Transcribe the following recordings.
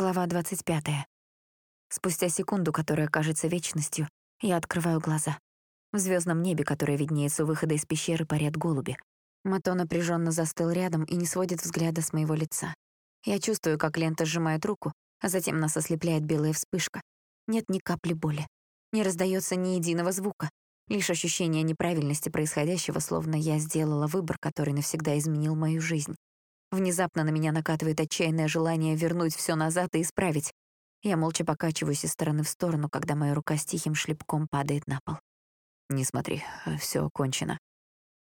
Глава 25. Спустя секунду, которая кажется вечностью, я открываю глаза. В звездном небе, которое виднеется у выхода из пещеры, парят голуби. Мато напряженно застыл рядом и не сводит взгляда с моего лица. Я чувствую, как лента сжимает руку, а затем нас ослепляет белая вспышка. Нет ни капли боли. Не раздается ни единого звука. Лишь ощущение неправильности происходящего, словно я сделала выбор, который навсегда изменил мою жизнь. Внезапно на меня накатывает отчаянное желание вернуть все назад и исправить. Я молча покачиваюсь из стороны в сторону, когда моя рука с тихим шлепком падает на пол. «Не смотри, все кончено».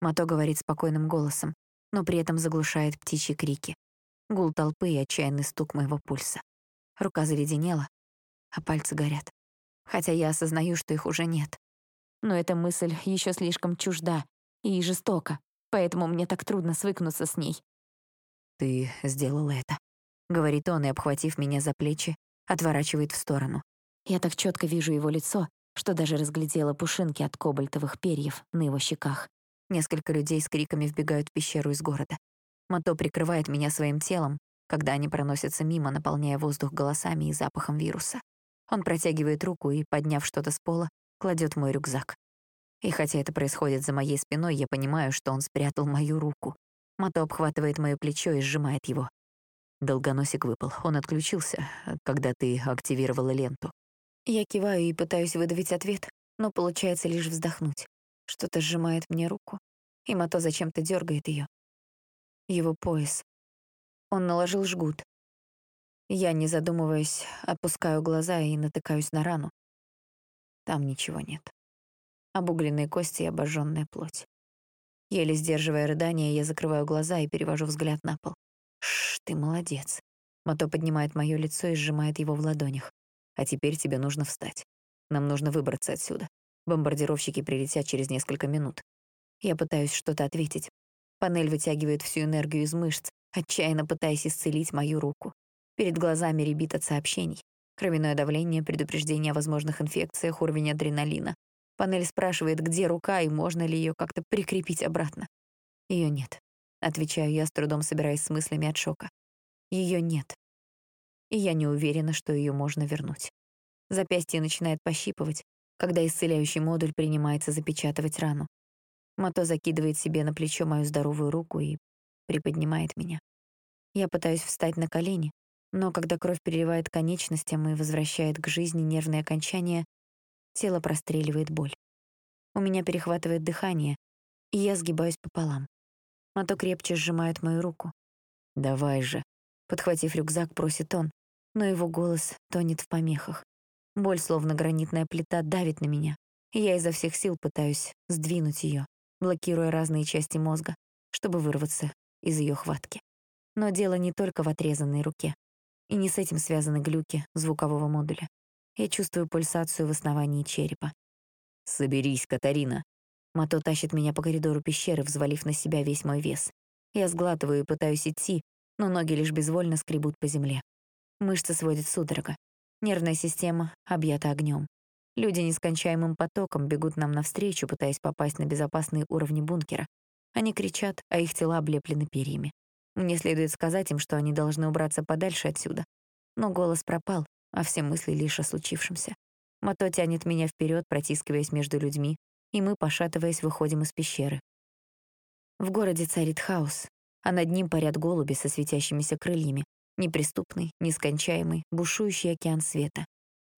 Мато говорит спокойным голосом, но при этом заглушает птичьи крики. Гул толпы и отчаянный стук моего пульса. Рука заледенела, а пальцы горят. Хотя я осознаю, что их уже нет. Но эта мысль еще слишком чужда и жестока, поэтому мне так трудно свыкнуться с ней. «Ты сделала это», — говорит он и, обхватив меня за плечи, отворачивает в сторону. Я так четко вижу его лицо, что даже разглядела пушинки от кобальтовых перьев на его щеках. Несколько людей с криками вбегают в пещеру из города. Мато прикрывает меня своим телом, когда они проносятся мимо, наполняя воздух голосами и запахом вируса. Он протягивает руку и, подняв что-то с пола, кладет мой рюкзак. И хотя это происходит за моей спиной, я понимаю, что он спрятал мою руку. Мато обхватывает моё плечо и сжимает его. Долгоносик выпал. Он отключился, когда ты активировала ленту. Я киваю и пытаюсь выдавить ответ, но получается лишь вздохнуть. Что-то сжимает мне руку, и Мато зачем-то дергает ее. Его пояс. Он наложил жгут. Я, не задумываясь, опускаю глаза и натыкаюсь на рану. Там ничего нет. Обугленные кости и обожженная плоть. Еле сдерживая рыдание, я закрываю глаза и перевожу взгляд на пол. Шш, ты молодец. Мато поднимает моё лицо и сжимает его в ладонях. А теперь тебе нужно встать. Нам нужно выбраться отсюда. Бомбардировщики прилетят через несколько минут. Я пытаюсь что-то ответить. Панель вытягивает всю энергию из мышц, отчаянно пытаясь исцелить мою руку. Перед глазами рябит от сообщений. Кровяное давление, предупреждение о возможных инфекциях, уровень адреналина. Панель спрашивает, где рука и можно ли ее как-то прикрепить обратно. Ее нет. Отвечаю я, с трудом собираясь с мыслями от шока. Ее нет. И я не уверена, что ее можно вернуть. Запястье начинает пощипывать, когда исцеляющий модуль принимается запечатывать рану. Мато закидывает себе на плечо мою здоровую руку и приподнимает меня. Я пытаюсь встать на колени, но когда кровь переливает конечностям и возвращает к жизни нервные окончания, Тело простреливает боль. У меня перехватывает дыхание, и я сгибаюсь пополам. Мато крепче сжимает мою руку. «Давай же», — подхватив рюкзак, просит он, но его голос тонет в помехах. Боль, словно гранитная плита, давит на меня, и я изо всех сил пытаюсь сдвинуть ее, блокируя разные части мозга, чтобы вырваться из ее хватки. Но дело не только в отрезанной руке. И не с этим связаны глюки звукового модуля. Я чувствую пульсацию в основании черепа. «Соберись, Катарина». Мато тащит меня по коридору пещеры, взвалив на себя весь мой вес. Я сглатываю и пытаюсь идти, но ноги лишь безвольно скребут по земле. Мышцы сводят судорога. Нервная система объята огнем. Люди нескончаемым потоком бегут нам навстречу, пытаясь попасть на безопасные уровни бункера. Они кричат, а их тела облеплены перьями. Мне следует сказать им, что они должны убраться подальше отсюда. Но голос пропал, а все мысли лишь о случившемся. Мото тянет меня вперед, протискиваясь между людьми, и мы, пошатываясь, выходим из пещеры. В городе царит хаос, а над ним парят голуби со светящимися крыльями, неприступный, нескончаемый, бушующий океан света.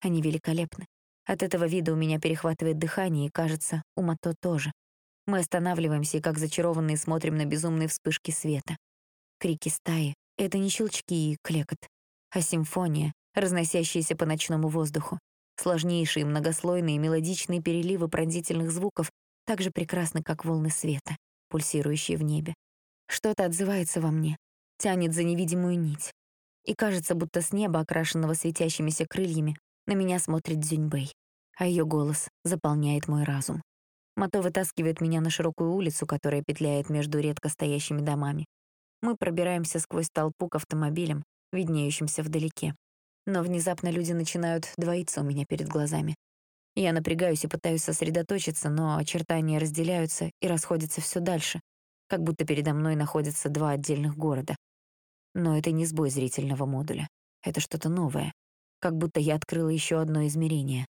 Они великолепны. От этого вида у меня перехватывает дыхание, и, кажется, у Мато тоже. Мы останавливаемся и, как зачарованные, смотрим на безумные вспышки света. Крики стаи — это не щелчки и клекот, а симфония, разносящиеся по ночному воздуху. Сложнейшие многослойные мелодичные переливы пронзительных звуков так же прекрасны, как волны света, пульсирующие в небе. Что-то отзывается во мне, тянет за невидимую нить. И кажется, будто с неба, окрашенного светящимися крыльями, на меня смотрит Дзюньбэй, а ее голос заполняет мой разум. Мато вытаскивает меня на широкую улицу, которая петляет между редко стоящими домами. Мы пробираемся сквозь толпу к автомобилям, виднеющимся вдалеке но внезапно люди начинают двоиться у меня перед глазами. Я напрягаюсь и пытаюсь сосредоточиться, но очертания разделяются и расходятся все дальше, как будто передо мной находятся два отдельных города. Но это не сбой зрительного модуля. Это что-то новое. Как будто я открыла еще одно измерение.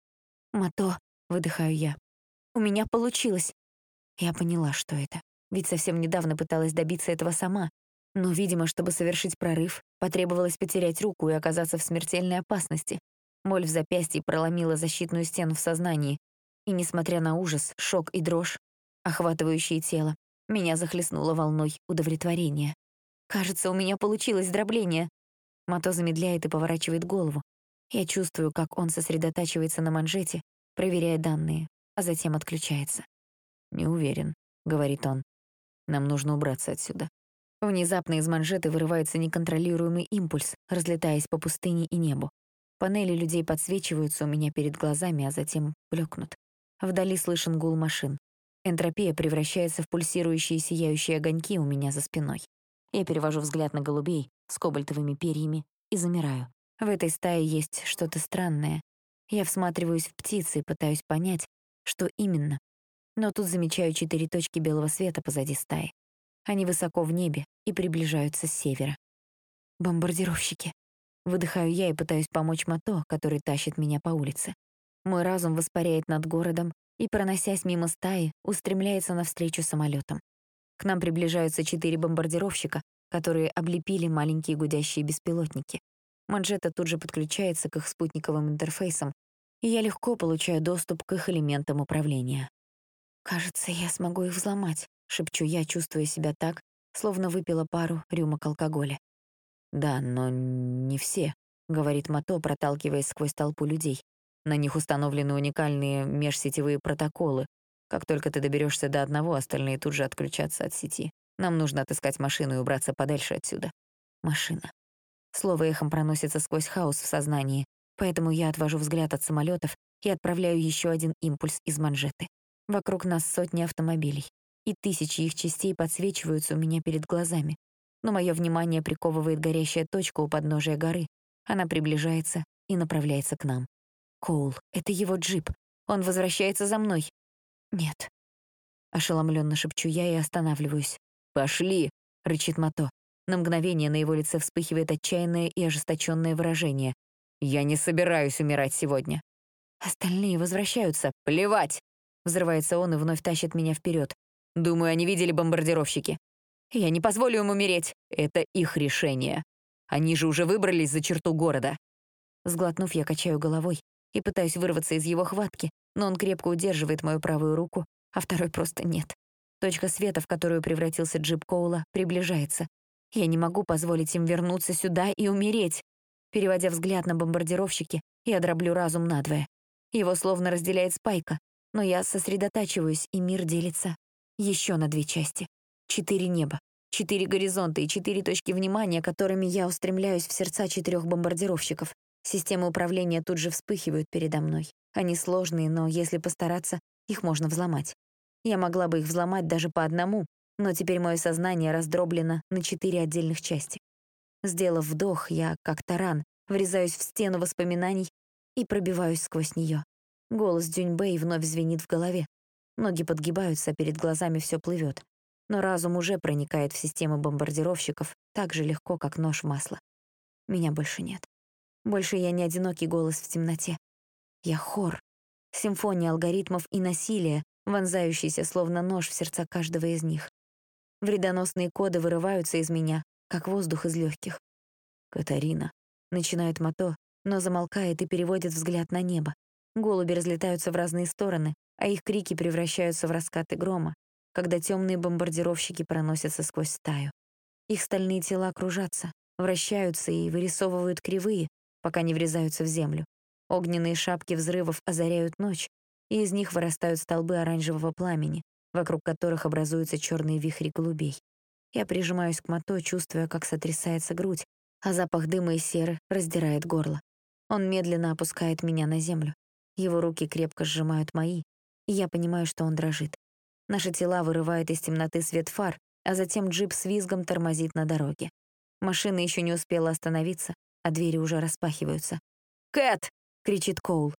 «Мато», — выдыхаю я. «У меня получилось». Я поняла, что это. Ведь совсем недавно пыталась добиться этого сама. Но, видимо, чтобы совершить прорыв, потребовалось потерять руку и оказаться в смертельной опасности. Боль в запястье проломила защитную стену в сознании. И, несмотря на ужас, шок и дрожь, охватывающие тело, меня захлестнуло волной удовлетворения. Кажется, у меня получилось дробление. Мато замедляет и поворачивает голову. Я чувствую, как он сосредотачивается на манжете, проверяя данные, а затем отключается. «Не уверен», — говорит он. «Нам нужно убраться отсюда». Внезапно из манжеты вырывается неконтролируемый импульс, разлетаясь по пустыне и небу. Панели людей подсвечиваются у меня перед глазами, а затем блекнут. Вдали слышен гул машин. Энтропия превращается в пульсирующие сияющие огоньки у меня за спиной. Я перевожу взгляд на голубей с кобальтовыми перьями и замираю. В этой стае есть что-то странное. Я всматриваюсь в птицы и пытаюсь понять, что именно. Но тут замечаю четыре точки белого света позади стаи. Они высоко в небе и приближаются с севера. Бомбардировщики. Выдыхаю я и пытаюсь помочь Мато, который тащит меня по улице. Мой разум воспаряет над городом и, проносясь мимо стаи, устремляется навстречу самолетам. К нам приближаются четыре бомбардировщика, которые облепили маленькие гудящие беспилотники. Манжета тут же подключается к их спутниковым интерфейсам, и я легко получаю доступ к их элементам управления. «Кажется, я смогу их взломать», — шепчу я, чувствуя себя так, словно выпила пару рюмок алкоголя. «Да, но не все», — говорит Мато, проталкиваясь сквозь толпу людей. «На них установлены уникальные межсетевые протоколы. Как только ты доберешься до одного, остальные тут же отключатся от сети. Нам нужно отыскать машину и убраться подальше отсюда». Машина. Слово эхом проносится сквозь хаос в сознании, поэтому я отвожу взгляд от самолетов и отправляю еще один импульс из манжеты. Вокруг нас сотни автомобилей, и тысячи их частей подсвечиваются у меня перед глазами. Но мое внимание приковывает горящая точка у подножия горы. Она приближается и направляется к нам. Коул, это его джип. Он возвращается за мной. Нет. Ошеломленно шепчу я и останавливаюсь. «Пошли!» — рычит Мато. На мгновение на его лице вспыхивает отчаянное и ожесточенное выражение. «Я не собираюсь умирать сегодня». Остальные возвращаются. «Плевать!» Взрывается он и вновь тащит меня вперед. «Думаю, они видели бомбардировщики». «Я не позволю им умереть». «Это их решение. Они же уже выбрались за черту города». Сглотнув, я качаю головой и пытаюсь вырваться из его хватки, но он крепко удерживает мою правую руку, а второй просто нет. Точка света, в которую превратился джип Коула, приближается. Я не могу позволить им вернуться сюда и умереть. Переводя взгляд на бомбардировщики, я дроблю разум надвое. Его словно разделяет спайка, но я сосредотачиваюсь, и мир делится еще на две части. Четыре неба, четыре горизонта и четыре точки внимания, которыми я устремляюсь в сердца четырех бомбардировщиков. Системы управления тут же вспыхивают передо мной. Они сложные, но если постараться, их можно взломать. Я могла бы их взломать даже по одному, но теперь мое сознание раздроблено на четыре отдельных части. Сделав вдох, я, как таран, врезаюсь в стену воспоминаний и пробиваюсь сквозь нее. Голос Дюньбэй вновь звенит в голове. Ноги подгибаются, а перед глазами все плывет. Но разум уже проникает в систему бомбардировщиков так же легко, как нож в масло. Меня больше нет. Больше я не одинокий голос в темноте. Я хор. Симфония алгоритмов и насилия, вонзающийся словно нож в сердца каждого из них. Вредоносные коды вырываются из меня, как воздух из легких. «Катарина», — начинает Мато, но замолкает и переводит взгляд на небо. Голуби разлетаются в разные стороны, а их крики превращаются в раскаты грома, когда темные бомбардировщики проносятся сквозь стаю. Их стальные тела кружатся, вращаются и вырисовывают кривые, пока не врезаются в землю. Огненные шапки взрывов озаряют ночь, и из них вырастают столбы оранжевого пламени, вокруг которых образуются черные вихри голубей. Я прижимаюсь к мото, чувствуя, как сотрясается грудь, а запах дыма и серы раздирает горло. Он медленно опускает меня на землю. Его руки крепко сжимают мои, я понимаю, что он дрожит. Наши тела вырывают из темноты свет фар, а затем джип с визгом тормозит на дороге. Машина еще не успела остановиться, а двери уже распахиваются. «Кэт!» — кричит Коул.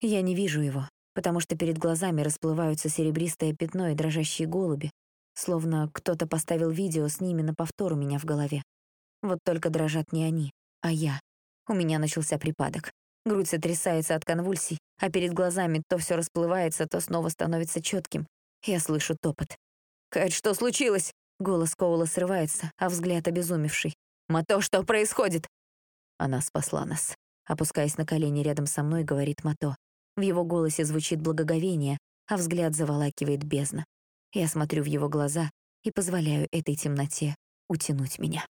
Я не вижу его потому что перед глазами расплываются серебристое пятно и дрожащие голуби, словно кто-то поставил видео с ними на повтор у меня в голове. Вот только дрожат не они, а я. У меня начался припадок. Грудь сотрясается от конвульсий, а перед глазами то все расплывается, то снова становится четким. Я слышу топот. «Кэт, что случилось?» Голос Коула срывается, а взгляд обезумевший. «Мато, что происходит?» Она спасла нас. Опускаясь на колени рядом со мной, говорит Мато. В его голосе звучит благоговение, а взгляд заволакивает бездна. Я смотрю в его глаза и позволяю этой темноте утянуть меня.